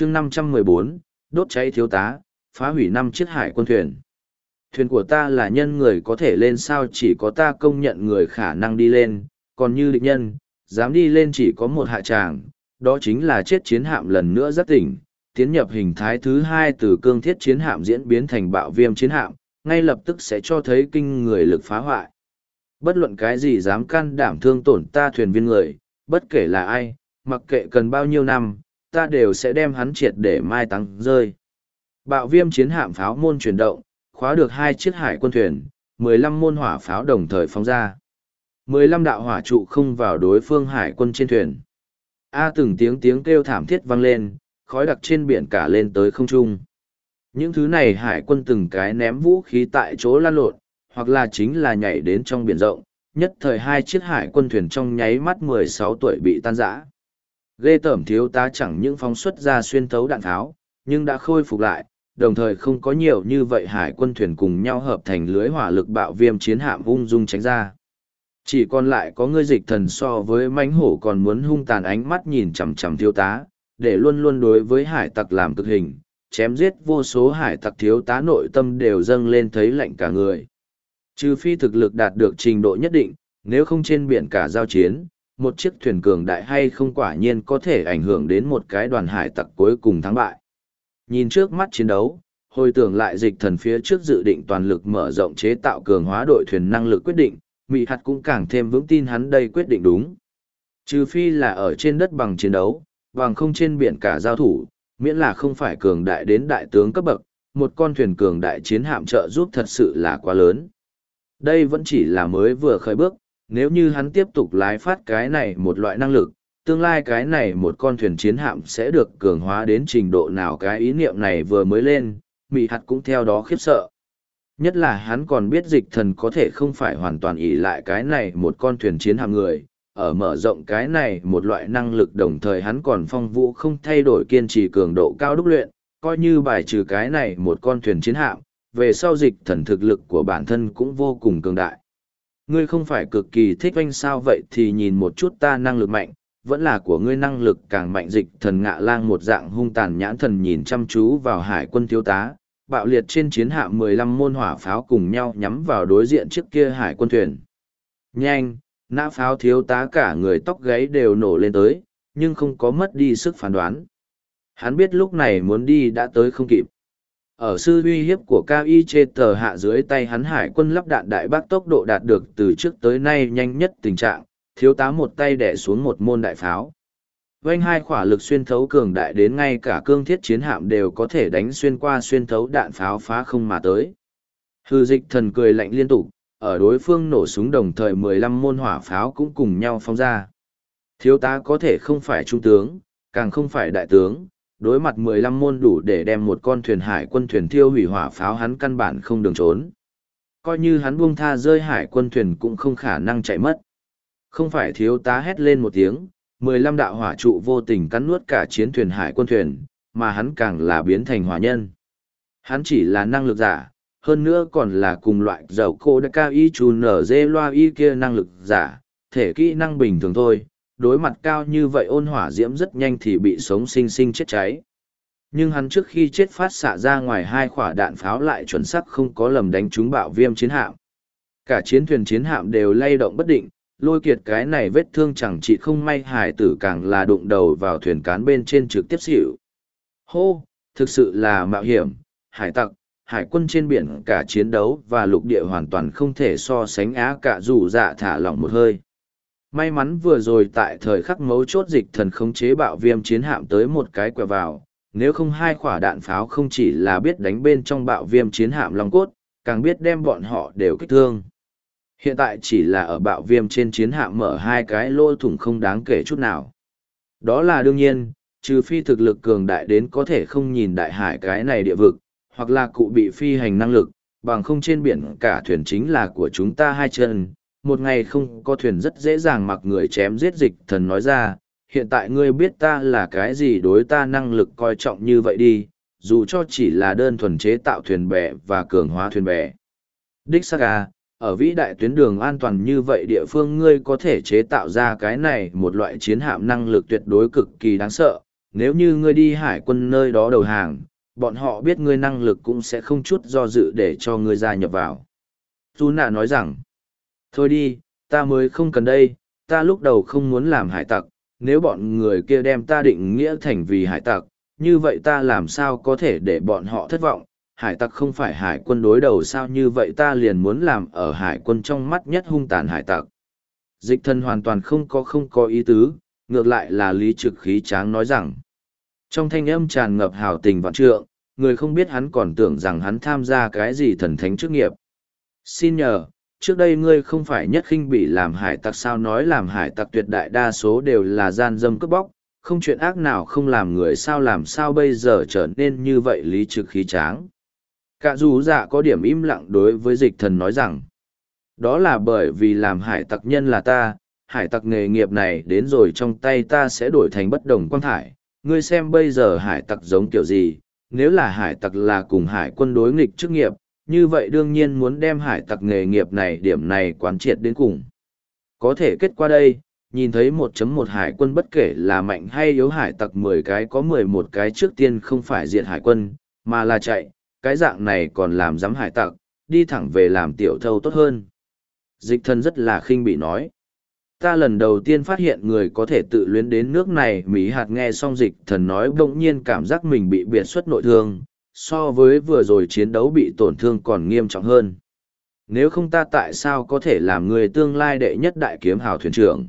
chương 514, đốt cháy thiếu tá, phá hủy năm chiếc hải quân thuyền. Thuyền của ta là nhân người có thể lên sao chỉ có ta công nhận người khả năng đi lên, còn như địch nhân, dám đi lên chỉ có một hạ tràng, đó chính là chết chiến hạm lần nữa rất tỉnh, tiến nhập hình thái thứ hai từ cương thiết chiến hạm diễn biến thành bạo viêm chiến hạm, ngay lập tức sẽ cho thấy kinh người lực phá hoại. Bất luận cái gì dám can đảm thương tổn ta thuyền viên người, bất kể là ai, mặc kệ cần bao nhiêu năm, ta đều sẽ đem hắn triệt để mai tăng rơi. Bạo viêm chiến hạm pháo môn chuyển động, khóa được hai chiếc hải quân thuyền, 15 môn hỏa pháo đồng thời phóng ra. 15 đạo hỏa trụ không vào đối phương hải quân trên thuyền. A từng tiếng tiếng kêu thảm thiết vang lên, khói đặc trên biển cả lên tới không trung. Những thứ này hải quân từng cái ném vũ khí tại chỗ lan lộn, hoặc là chính là nhảy đến trong biển rộng, nhất thời hai chiếc hải quân thuyền trong nháy mắt 16 tuổi bị tan rã. Ghê tẩm thiếu tá chẳng những phóng xuất ra xuyên thấu đạn tháo, nhưng đã khôi phục lại, đồng thời không có nhiều như vậy hải quân thuyền cùng nhau hợp thành lưới hỏa lực bạo viêm chiến hạm ung dung tránh ra. Chỉ còn lại có ngươi dịch thần so với mánh hổ còn muốn hung tàn ánh mắt nhìn chằm chằm thiếu tá, để luôn luôn đối với hải tặc làm cực hình, chém giết vô số hải tặc thiếu tá nội tâm đều dâng lên thấy lạnh cả người. Trừ phi thực lực đạt được trình độ nhất định, nếu không trên biển cả giao chiến, một chiếc thuyền cường đại hay không quả nhiên có thể ảnh hưởng đến một cái đoàn hải tặc cuối cùng thắng bại. Nhìn trước mắt chiến đấu, hồi tưởng lại dịch thần phía trước dự định toàn lực mở rộng chế tạo cường hóa đội thuyền năng lực quyết định, Mỹ hạt cũng càng thêm vững tin hắn đây quyết định đúng. Trừ phi là ở trên đất bằng chiến đấu, bằng không trên biển cả giao thủ, miễn là không phải cường đại đến đại tướng cấp bậc, một con thuyền cường đại chiến hạm trợ giúp thật sự là quá lớn. Đây vẫn chỉ là mới vừa khởi bước, nếu như hắn tiếp tục lái phát cái này một loại năng lực, tương lai cái này một con thuyền chiến hạm sẽ được cường hóa đến trình độ nào cái ý niệm này vừa mới lên, Mị hạt cũng theo đó khiếp sợ. Nhất là hắn còn biết dịch thần có thể không phải hoàn toàn ỷ lại cái này một con thuyền chiến hạm người, ở mở rộng cái này một loại năng lực đồng thời hắn còn phong vũ không thay đổi kiên trì cường độ cao đúc luyện, coi như bài trừ cái này một con thuyền chiến hạm, về sau dịch thần thực lực của bản thân cũng vô cùng cường đại. Ngươi không phải cực kỳ thích oanh sao vậy thì nhìn một chút ta năng lực mạnh, vẫn là của ngươi năng lực càng mạnh dịch thần ngạ lang một dạng hung tàn nhãn thần nhìn chăm chú vào hải quân thiếu tá, bạo liệt trên chiến hạm 15 môn hỏa pháo cùng nhau nhắm vào đối diện trước kia hải quân thuyền. Nhanh, nã pháo thiếu tá cả người tóc gáy đều nổ lên tới, nhưng không có mất đi sức phán đoán. Hắn biết lúc này muốn đi đã tới không kịp. Ở sư uy hiếp của cao y chê tờ hạ dưới tay hắn hải quân lắp đạn đại bác tốc độ đạt được từ trước tới nay nhanh nhất tình trạng, thiếu tá một tay đẻ xuống một môn đại pháo. Vanh hai khỏa lực xuyên thấu cường đại đến ngay cả cương thiết chiến hạm đều có thể đánh xuyên qua xuyên thấu đạn pháo phá không mà tới. Hư dịch thần cười lạnh liên tục, ở đối phương nổ súng đồng thời 15 môn hỏa pháo cũng cùng nhau phóng ra. Thiếu tá có thể không phải trung tướng, càng không phải đại tướng, đối mặt 15 môn đủ để đem một con thuyền hải quân thuyền thiêu hủy hỏa pháo hắn căn bản không đường trốn. Coi như hắn buông tha rơi hải quân thuyền cũng không khả năng chạy mất. Không phải thiếu tá hét lên một tiếng, 15 đạo hỏa trụ vô tình cắn nuốt cả chiến thuyền hải quân thuyền, mà hắn càng là biến thành hỏa nhân. Hắn chỉ là năng lực giả, hơn nữa còn là cùng loại dầu cô đã cao y chú nở dê loa y kia năng lực giả, thể kỹ năng bình thường thôi, đối mặt cao như vậy ôn hỏa diễm rất nhanh thì bị sống sinh sinh chết cháy. Nhưng hắn trước khi chết phát xạ ra ngoài hai quả đạn pháo lại chuẩn xác không có lầm đánh trúng bạo viêm chiến hạm. Cả chiến thuyền chiến hạm đều lay động bất định, lôi kiệt cái này vết thương chẳng chỉ không may hải tử càng là đụng đầu vào thuyền cán bên trên trực tiếp xỉu. Hô, thực sự là mạo hiểm, hải tặc, hải quân trên biển cả chiến đấu và lục địa hoàn toàn không thể so sánh á cả dù dạ thả lỏng một hơi. May mắn vừa rồi tại thời khắc mấu chốt dịch thần khống chế bạo viêm chiến hạm tới một cái quẹo vào, nếu không hai quả đạn pháo không chỉ là biết đánh bên trong bạo viêm chiến hạm long cốt, càng biết đem bọn họ đều kích thương. Hiện tại chỉ là ở bạo viêm trên chiến hạm mở hai cái lỗ thủng không đáng kể chút nào. Đó là đương nhiên, trừ phi thực lực cường đại đến có thể không nhìn đại hải cái này địa vực, hoặc là cụ bị phi hành năng lực, bằng không trên biển cả thuyền chính là của chúng ta hai chân. Một ngày không có thuyền rất dễ dàng mặc người chém giết dịch thần nói ra, hiện tại ngươi biết ta là cái gì đối ta năng lực coi trọng như vậy đi, dù cho chỉ là đơn thuần chế tạo thuyền bè và cường hóa thuyền bè. Đích xác à, ở vĩ đại tuyến đường an toàn như vậy địa phương ngươi có thể chế tạo ra cái này một loại chiến hạm năng lực tuyệt đối cực kỳ đáng sợ, nếu như ngươi đi hải quân nơi đó đầu hàng, bọn họ biết ngươi năng lực cũng sẽ không chút do dự để cho ngươi gia nhập vào. Dù nói rằng, thôi đi, ta mới không cần đây, ta lúc đầu không muốn làm hải tặc, nếu bọn người kia đem ta định nghĩa thành vì hải tặc, như vậy ta làm sao có thể để bọn họ thất vọng, hải tặc không phải hải quân đối đầu sao như vậy ta liền muốn làm ở hải quân trong mắt nhất hung tàn hải tặc. Dịch thân hoàn toàn không có không có ý tứ, ngược lại là lý trực khí tráng nói rằng. Trong thanh âm tràn ngập hào tình vạn trượng, người không biết hắn còn tưởng rằng hắn tham gia cái gì thần thánh chức nghiệp. Xin nhờ, trước đây ngươi không phải nhất khinh bị làm hải tặc sao nói làm hải tặc tuyệt đại đa số đều là gian dâm cướp bóc, không chuyện ác nào không làm người sao làm sao bây giờ trở nên như vậy lý trực khí tráng. Cả dù dạ có điểm im lặng đối với dịch thần nói rằng, đó là bởi vì làm hải tặc nhân là ta, hải tặc nghề nghiệp này đến rồi trong tay ta sẽ đổi thành bất đồng quang thải. Ngươi xem bây giờ hải tặc giống kiểu gì, nếu là hải tặc là cùng hải quân đối nghịch chức nghiệp, như vậy đương nhiên muốn đem hải tặc nghề nghiệp này điểm này quán triệt đến cùng. Có thể kết qua đây, nhìn thấy 1.1 hải quân bất kể là mạnh hay yếu hải tặc 10 cái có 11 cái trước tiên không phải diệt hải quân, mà là chạy, cái dạng này còn làm giám hải tặc, đi thẳng về làm tiểu thâu tốt hơn. Dịch thân rất là khinh bị nói. Ta lần đầu tiên phát hiện người có thể tự luyến đến nước này, Mỹ hạt nghe xong dịch thần nói bỗng nhiên cảm giác mình bị biệt xuất nội thương, so với vừa rồi chiến đấu bị tổn thương còn nghiêm trọng hơn. Nếu không ta tại sao có thể làm người tương lai đệ nhất đại kiếm hào thuyền trưởng?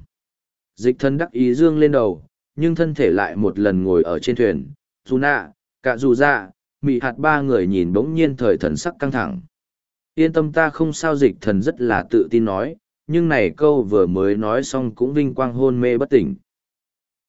Dịch thân đắc ý dương lên đầu, nhưng thân thể lại một lần ngồi ở trên thuyền. Dù nạ, cả dù ra, mị hạt ba người nhìn bỗng nhiên thời thần sắc căng thẳng. Yên tâm ta không sao dịch thần rất là tự tin nói, nhưng này câu vừa mới nói xong cũng vinh quang hôn mê bất tỉnh.